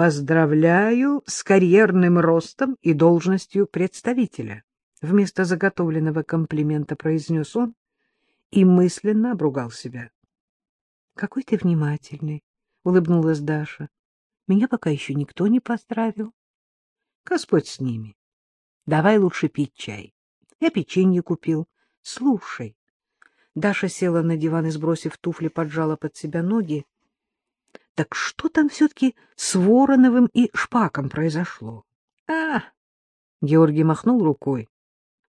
Поздравляю с карьерным ростом и должностью представителя. Вместо заготовленного комплимента произнес он и мысленно обругал себя. — Какой ты внимательный, — улыбнулась Даша. — Меня пока еще никто не поздравил. — Господь с ними. Давай лучше пить чай. Я печенье купил. Слушай. Даша села на диван и, сбросив туфли, поджала под себя ноги. Так что там все-таки с Вороновым и Шпаком произошло? А, Георгий махнул рукой.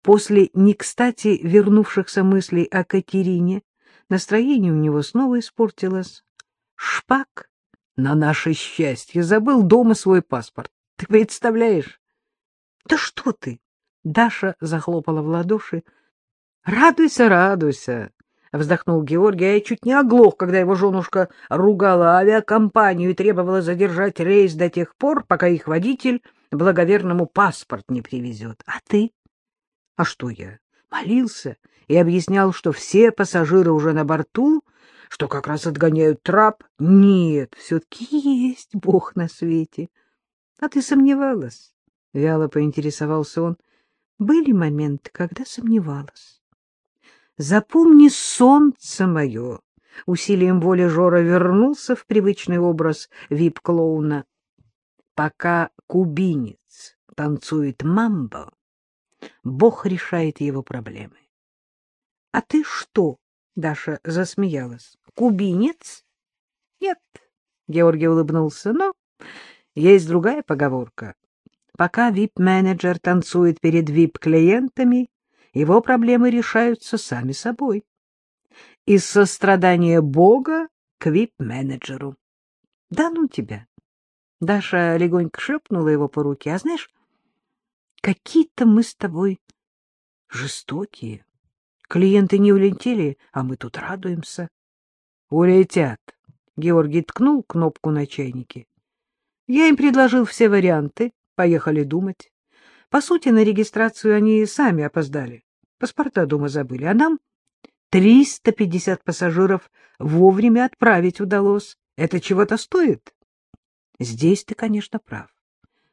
После не кстати вернувшихся мыслей о Катерине настроение у него снова испортилось. Шпак, на наше счастье, забыл дома свой паспорт. Ты представляешь? Да что ты? Даша захлопала в ладоши. Радуйся, радуйся. — вздохнул Георгий, а я чуть не оглох, когда его женушка ругала авиакомпанию и требовала задержать рейс до тех пор, пока их водитель благоверному паспорт не привезет. А ты? А что я? Молился и объяснял, что все пассажиры уже на борту, что как раз отгоняют трап. Нет, все-таки есть Бог на свете. А ты сомневалась? — вяло поинтересовался он. Были моменты, когда сомневалась. Запомни солнце мое. Усилием воли Жора вернулся в привычный образ вип-клоуна. Пока кубинец танцует мамбо, Бог решает его проблемы. — А ты что? — Даша засмеялась. — Кубинец? — Нет, — Георгий улыбнулся, — но есть другая поговорка. Пока вип-менеджер танцует перед вип-клиентами, его проблемы решаются сами собой. Из сострадания Бога к вип-менеджеру. Да ну тебя. Даша легонько шлепнула его по руке. А знаешь, какие-то мы с тобой жестокие. Клиенты не улетели, а мы тут радуемся. Улетят. Георгий ткнул кнопку на чайнике. Я им предложил все варианты. Поехали думать. По сути, на регистрацию они сами опоздали. Паспорта дома забыли, а нам 350 пассажиров вовремя отправить удалось. Это чего-то стоит? Здесь ты, конечно, прав.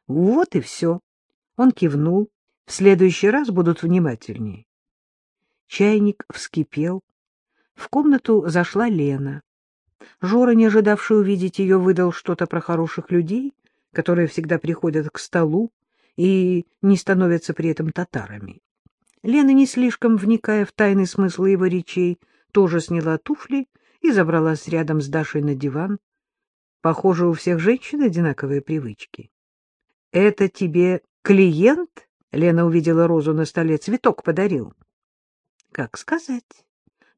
Вот и все. Он кивнул. В следующий раз будут внимательнее. Чайник вскипел. В комнату зашла Лена. Жора, не ожидавший увидеть ее, выдал что-то про хороших людей, которые всегда приходят к столу и не становятся при этом татарами. Лена, не слишком вникая в тайный смысл его речей, тоже сняла туфли и забралась рядом с Дашей на диван. Похоже, у всех женщин одинаковые привычки. — Это тебе клиент? — Лена увидела розу на столе. — Цветок подарил. — Как сказать?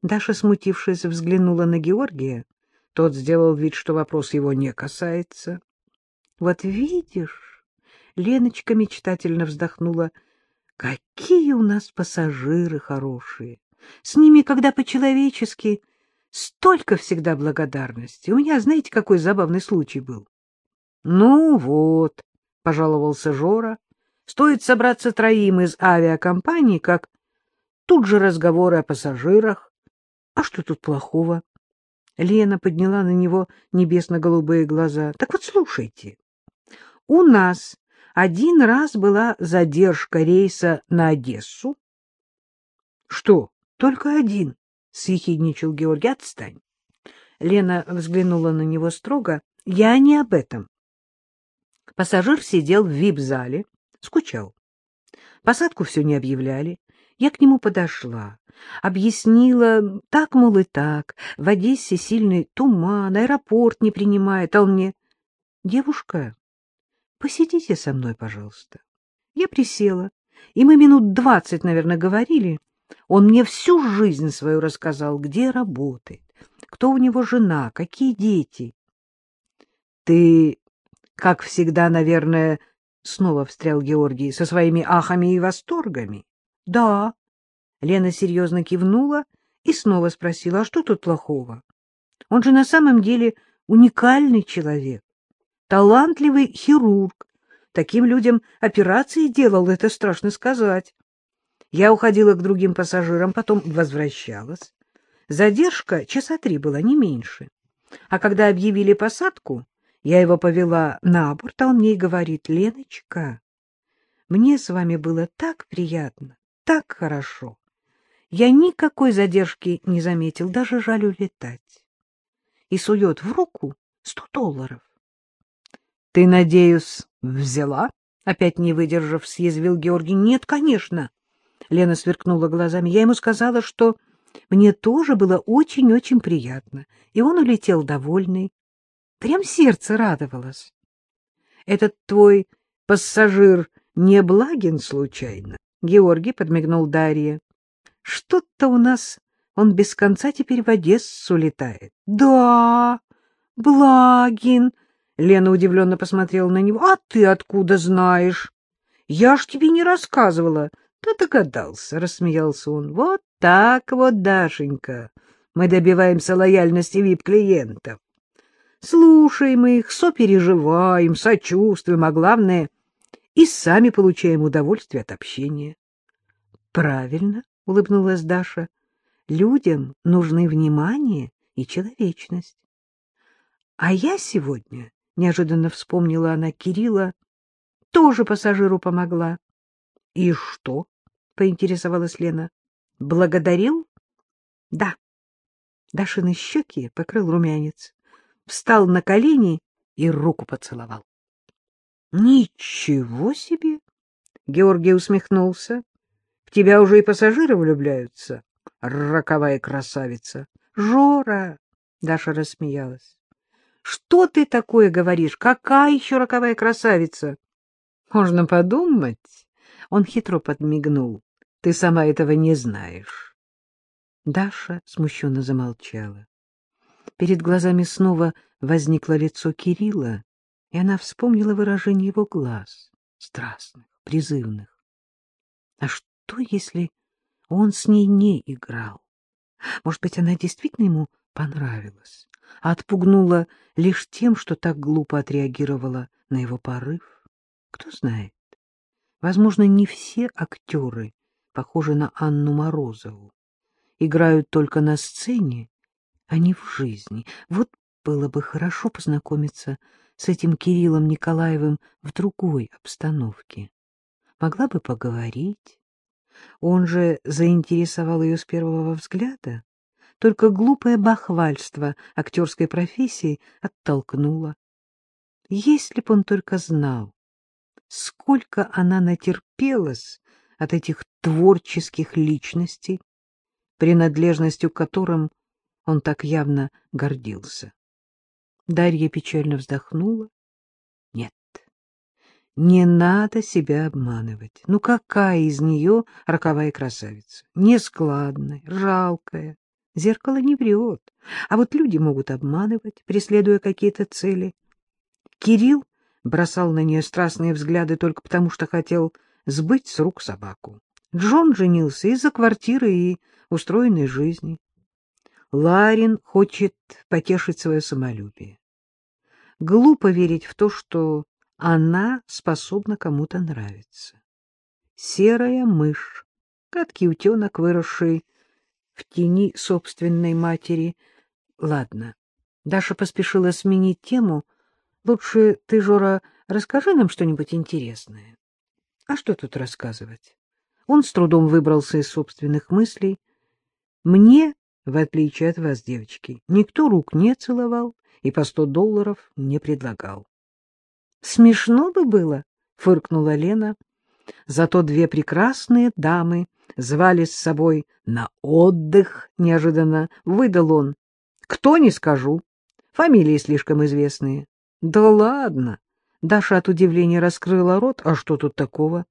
Даша, смутившись, взглянула на Георгия. Тот сделал вид, что вопрос его не касается. — Вот видишь, Леночка мечтательно вздохнула, — Какие у нас пассажиры хорошие! С ними, когда по-человечески, столько всегда благодарности. У меня, знаете, какой забавный случай был? — Ну вот, — пожаловался Жора, — стоит собраться троим из авиакомпании, как тут же разговоры о пассажирах. А что тут плохого? Лена подняла на него небесно-голубые глаза. — Так вот, слушайте, у нас один раз была задержка рейса на Одессу. — Что, только один? — съехидничал Георгий. — Отстань. Лена взглянула на него строго. — Я не об этом. Пассажир сидел в вип-зале, скучал. Посадку все не объявляли. Я к нему подошла, объяснила, так, мол, и так, в Одессе сильный туман, аэропорт не принимает, а он мне... — Девушка, Посидите со мной, пожалуйста. Я присела, и мы минут двадцать, наверное, говорили. Он мне всю жизнь свою рассказал, где работает, кто у него жена, какие дети. Ты, как всегда, наверное, снова встрял Георгий со своими ахами и восторгами. Да. Лена серьезно кивнула и снова спросила, а что тут плохого? Он же на самом деле уникальный человек талантливый хирург. Таким людям операции делал, это страшно сказать. Я уходила к другим пассажирам, потом возвращалась. Задержка часа три была, не меньше. А когда объявили посадку, Я его повела на борт, а он мне и говорит, Леночка, мне с вами было так приятно, так хорошо. Я никакой задержки не заметил, даже жаль улетать. И сует в руку сто долларов. — Ты, надеюсь, взяла? — опять не выдержав, съязвил Георгий. — Нет, конечно. Лена сверкнула глазами. Я ему сказала, что мне тоже было очень-очень приятно. И он улетел довольный. Прям сердце радовалось. — Этот твой пассажир не Благин случайно? Георгий подмигнул Дарье. — Что-то у нас он без конца теперь в Одессу летает. — Да, Благин. Лена удивленно посмотрела на него. — А ты откуда знаешь? Я ж тебе не рассказывала. — Да догадался, — рассмеялся он. — Вот так вот, Дашенька, мы добиваемся лояльности вип-клиентов. Слушаем их, сопереживаем, сочувствуем, а главное, и сами получаем удовольствие от общения. — Правильно, — улыбнулась Даша, — людям нужны внимание и человечность. — А я сегодня, — неожиданно вспомнила она Кирилла, — тоже пассажиру помогла. — И что? — поинтересовалась Лена. — Благодарил? — Да. Дашины щеки покрыл румянец встал на колени и руку поцеловал. — Ничего себе! — Георгий усмехнулся. — В тебя уже и пассажиры влюбляются, роковая красавица. — Жора! — Даша рассмеялась. — Что ты такое говоришь? Какая еще роковая красавица? — Можно подумать. Он хитро подмигнул. — Ты сама этого не знаешь. Даша смущенно замолчала. Перед глазами снова возникло лицо Кирилла, и она вспомнила выражение его глаз, страстных, призывных. А что, если он с ней не играл? Может быть, она действительно ему понравилась, а отпугнула лишь тем, что так глупо отреагировала на его порыв? Кто знает. Возможно, не все актеры похожи на Анну Морозову. Играют только на сцене а не в жизни. Вот было бы хорошо познакомиться с этим Кириллом Николаевым в другой обстановке. Могла бы поговорить. Он же заинтересовал ее с первого взгляда. Только глупое бахвальство актерской профессии оттолкнуло. Если б он только знал, сколько она натерпелась от этих творческих личностей, принадлежностью к которым он так явно гордился. Дарья печально вздохнула. Нет, не надо себя обманывать. Ну какая из нее роковая красавица? Нескладная, жалкая. Зеркало не врет. А вот люди могут обманывать, преследуя какие-то цели. Кирилл бросал на нее страстные взгляды только потому, что хотел сбыть с рук собаку. Джон женился из-за квартиры и устроенной жизни. Ларин хочет потешить свое самолюбие. Глупо верить в то, что она способна кому-то нравиться. Серая мышь, гадкий утенок, выросший в тени собственной матери. Ладно, Даша поспешила сменить тему. Лучше ты, Жора, расскажи нам что-нибудь интересное. А что тут рассказывать? Он с трудом выбрался из собственных мыслей. Мне в отличие от вас, девочки, никто рук не целовал и по сто долларов не предлагал. — Смешно бы было, — фыркнула Лена. Зато две прекрасные дамы звали с собой на отдых, неожиданно выдал он. — Кто, не скажу. Фамилии слишком известные. — Да ладно. Даша от удивления раскрыла рот. А что тут такого?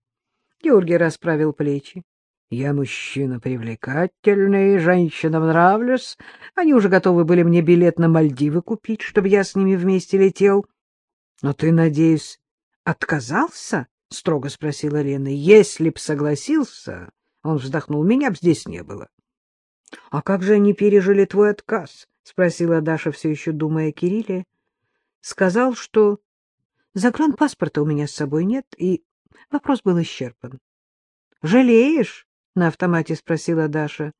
Георгий расправил плечи. Я мужчина привлекательный, женщинам нравлюсь. Они уже готовы были мне билет на Мальдивы купить, чтобы я с ними вместе летел. — Но ты, надеюсь, отказался? — строго спросила Лена. — Если б согласился, — он вздохнул, — меня б здесь не было. — А как же они пережили твой отказ? — спросила Даша, все еще думая о Кирилле. — Сказал, что загранпаспорта у меня с собой нет, и вопрос был исчерпан. — Жалеешь? на автомате спросила Даша.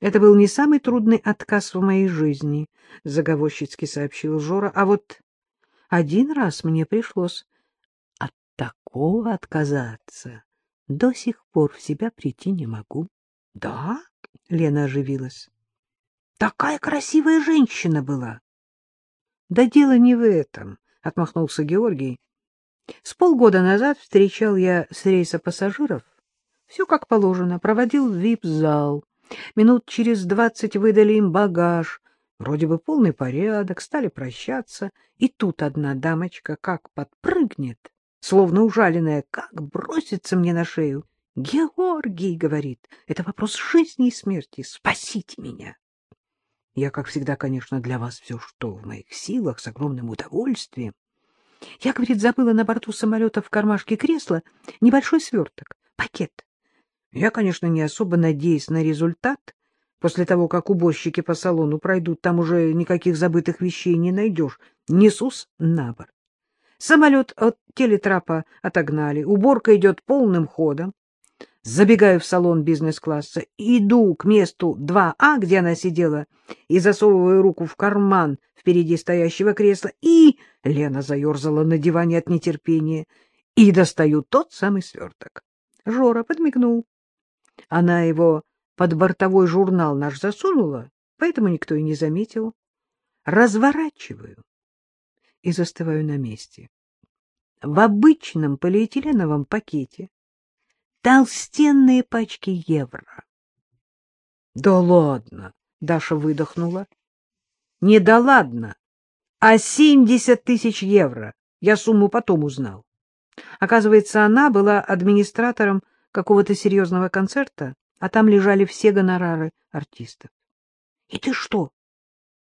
Это был не самый трудный отказ в моей жизни, заговорщицки сообщил Жора, а вот Один раз мне пришлось от такого отказаться. До сих пор в себя прийти не могу. — Да? — Лена оживилась. — Такая красивая женщина была. — Да дело не в этом, — отмахнулся Георгий. С полгода назад встречал я с рейса пассажиров. Все как положено, проводил в вип-зал. Минут через двадцать выдали им багаж. Вроде бы полный порядок, стали прощаться. И тут одна дамочка как подпрыгнет, словно ужаленная, как бросится мне на шею. «Георгий!» — говорит, — «это вопрос жизни и смерти. Спасите меня!» Я, как всегда, конечно, для вас все, что в моих силах, с огромным удовольствием. Я, говорит, забыла на борту самолета в кармашке кресла небольшой сверток, пакет. Я, конечно, не особо надеюсь на результат. После того, как уборщики по салону пройдут, там уже никаких забытых вещей не найдешь. Несусь на борт. Самолет от телетрапа отогнали, уборка идет полным ходом. Забегаю в салон бизнес-класса, иду к месту 2А, где она сидела, и засовываю руку в карман впереди стоящего кресла, и... Лена заерзала на диване от нетерпения, и достаю тот самый сверток. Жора подмигнул. Она его под бортовой журнал наш засунула, поэтому никто и не заметил. Разворачиваю и застываю на месте. В обычном полиэтиленовом пакете толстенные пачки евро. — Да ладно! — Даша выдохнула. — Не да ладно, а семьдесят тысяч евро. Я сумму потом узнал. Оказывается, она была администратором какого-то серьезного концерта, а там лежали все гонорары артистов. — И ты что,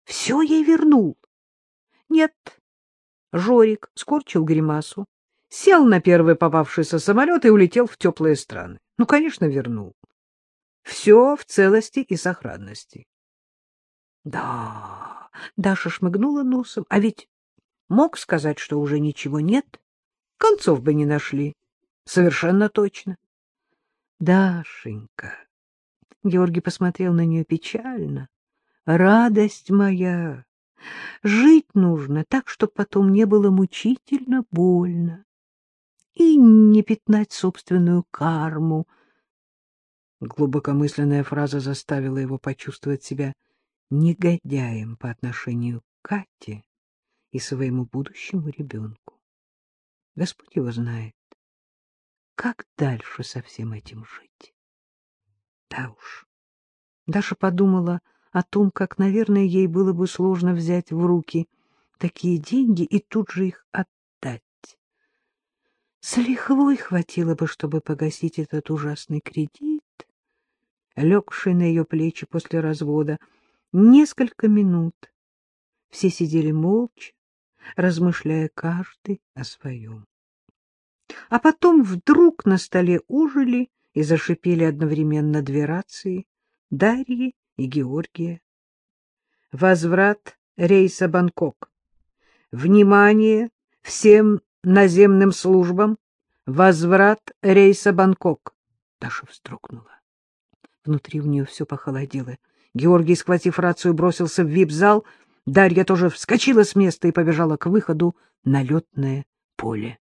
все ей вернул? — Нет. Жорик скорчил гримасу, сел на первый попавшийся самолет и улетел в теплые страны. Ну, конечно, вернул. Все в целости и сохранности. Да, Даша шмыгнула носом, а ведь мог сказать, что уже ничего нет. Концов бы не нашли. Совершенно точно. Дашенька. Георгий посмотрел на нее печально. Радость моя. Жить нужно так, чтобы потом не было мучительно больно. И не пятнать собственную карму. Глубокомысленная фраза заставила его почувствовать себя негодяем по отношению к Кате и своему будущему ребенку. Господь его знает. Как дальше со всем этим жить? Да уж. Даша подумала о том, как, наверное, ей было бы сложно взять в руки такие деньги и тут же их отдать. С лихвой хватило бы, чтобы погасить этот ужасный кредит, легший на ее плечи после развода. Несколько минут все сидели молча, размышляя каждый о своем. А потом вдруг на столе ужили и зашипели одновременно две рации Дарьи и Георгия. Возврат рейса Бангкок. Внимание всем наземным службам. Возврат рейса Бангкок. Даша вздрогнула. Внутри у нее все похолодело. Георгий, схватив рацию, бросился в вип-зал. Дарья тоже вскочила с места и побежала к выходу на летное поле.